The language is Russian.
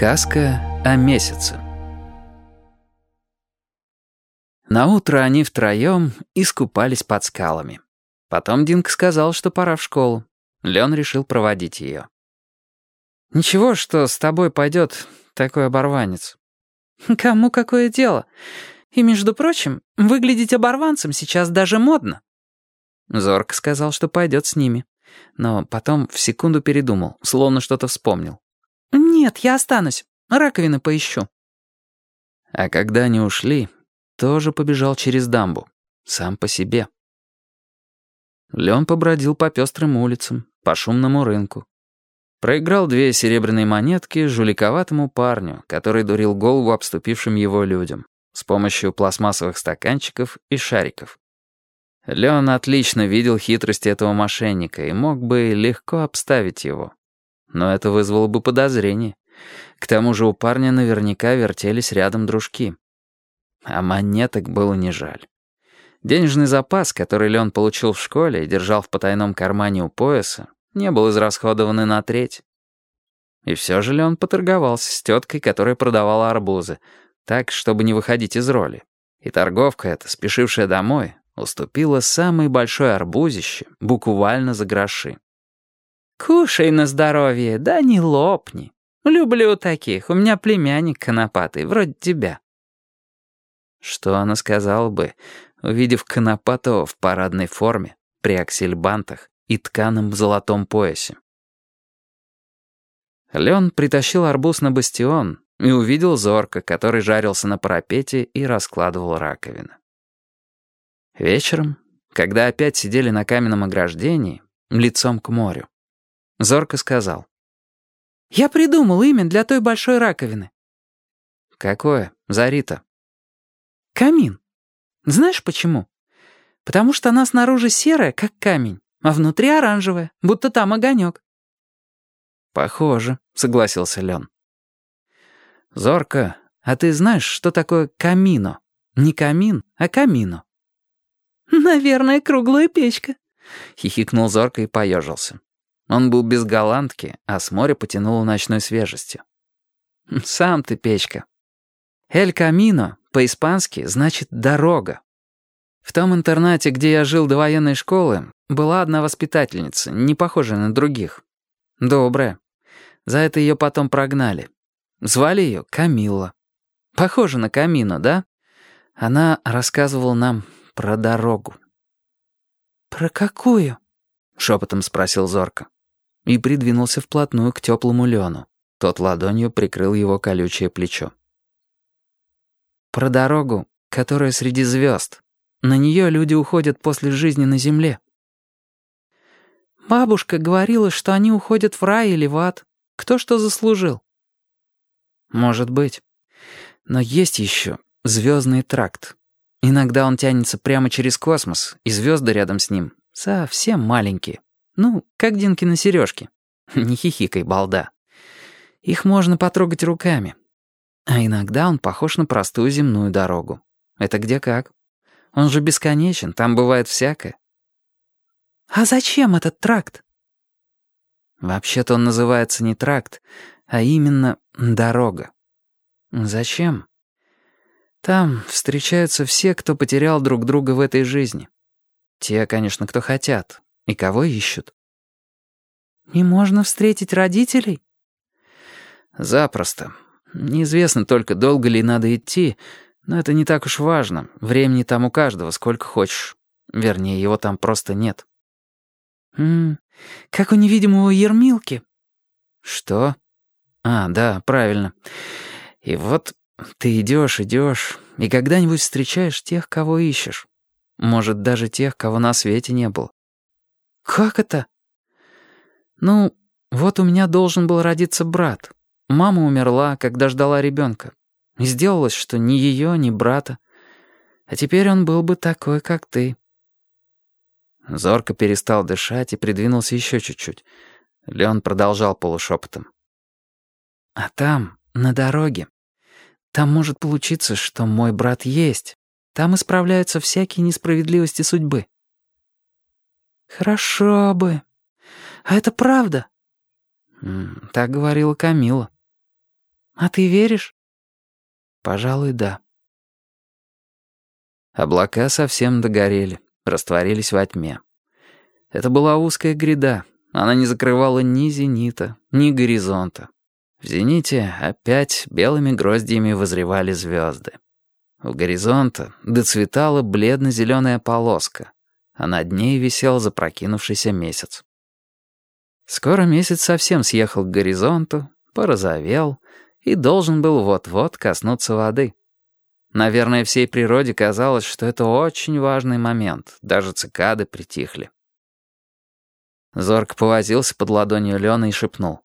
Сказка о месяце Наутро они втроем искупались под скалами. Потом Динк сказал, что пора в школу. Лен решил проводить ее. «Ничего, что с тобой пойдет такой оборванец». «Кому какое дело? И, между прочим, выглядеть оборванцем сейчас даже модно». Зорк сказал, что пойдет с ними. Но потом в секунду передумал, словно что-то вспомнил. «Нет, я останусь. Раковины поищу». А когда они ушли, тоже побежал через дамбу. Сам по себе. Лен побродил по пестрым улицам, по шумному рынку. Проиграл две серебряные монетки жуликоватому парню, который дурил голову обступившим его людям с помощью пластмассовых стаканчиков и шариков. Леон отлично видел хитрости этого мошенника и мог бы легко обставить его. Но это вызвало бы подозрение. К тому же у парня наверняка вертелись рядом дружки. А монеток было не жаль. Денежный запас, который Леон получил в школе и держал в потайном кармане у пояса, не был израсходован и на треть. И все же Леон поторговался с теткой, которая продавала арбузы, так, чтобы не выходить из роли. И торговка эта, спешившая домой, уступила самое большое арбузище буквально за гроши. «Кушай на здоровье, да не лопни. Люблю таких, у меня племянник конопатый, вроде тебя». Что она сказала бы, увидев конопатого в парадной форме, при аксельбантах и тканом золотом поясе? Лен притащил арбуз на бастион и увидел зорка, который жарился на парапете и раскладывал раковины. Вечером, когда опять сидели на каменном ограждении, лицом к морю, Зорко сказал. «Я придумал имя для той большой раковины». «Какое, Зарита?» «Камин. Знаешь почему? Потому что она снаружи серая, как камень, а внутри оранжевая, будто там огонек». «Похоже», — согласился Лен. «Зорко, а ты знаешь, что такое камино? Не камин, а камино». «Наверное, круглая печка», — хихикнул Зорко и поежился. Он был без голландки, а с моря потянуло ночной свежестью. «Сам ты, печка». «Эль Камино» по-испански значит «дорога». В том интернате, где я жил до военной школы, была одна воспитательница, не похожая на других. Добрая. За это ее потом прогнали. Звали ее Камилла. Похоже на Камино, да? Она рассказывала нам про дорогу. «Про какую?» — шепотом спросил Зорка и придвинулся вплотную к теплому Лену. Тот ладонью прикрыл его колючее плечо. «Про дорогу, которая среди звезд. На нее люди уходят после жизни на земле». «Бабушка говорила, что они уходят в рай или в ад. Кто что заслужил?» «Может быть. Но есть еще звездный тракт. Иногда он тянется прямо через космос, и звезды рядом с ним совсем маленькие. Ну, как Динкины сережки. Не хихикай, балда. Их можно потрогать руками. А иногда он похож на простую земную дорогу. Это где как. Он же бесконечен, там бывает всякое. А зачем этот тракт? Вообще-то он называется не тракт, а именно дорога. Зачем? Там встречаются все, кто потерял друг друга в этой жизни. Те, конечно, кто хотят, и кого ищут? Не можно встретить родителей? Запросто. Неизвестно только, долго ли надо идти, но это не так уж важно. Времени там у каждого сколько хочешь. Вернее, его там просто нет. М -м, как у невидимого Ермилки. Что? А, да, правильно. И вот ты идешь, идешь, и когда-нибудь встречаешь тех, кого ищешь. Может, даже тех, кого на свете не было. «Как это?» «Ну, вот у меня должен был родиться брат. Мама умерла, когда ждала ребенка. И сделалось, что ни ее, ни брата. А теперь он был бы такой, как ты». Зорко перестал дышать и придвинулся еще чуть-чуть. Леон продолжал полушепотом. «А там, на дороге, там может получиться, что мой брат есть. Там исправляются всякие несправедливости судьбы. «Хорошо бы. А это правда?» «Так говорила Камила». А ты веришь?» «Пожалуй, да». Облака совсем догорели, растворились во тьме. Это была узкая гряда, она не закрывала ни зенита, ни горизонта. В зените опять белыми гроздьями возревали звезды. У горизонта доцветала бледно-зеленая полоска, а над ней висел запрокинувшийся месяц. Скоро месяц совсем съехал к горизонту, порозовел и должен был вот-вот коснуться воды. Наверное, всей природе казалось, что это очень важный момент, даже цикады притихли. Зорг повозился под ладонью Лены и шепнул.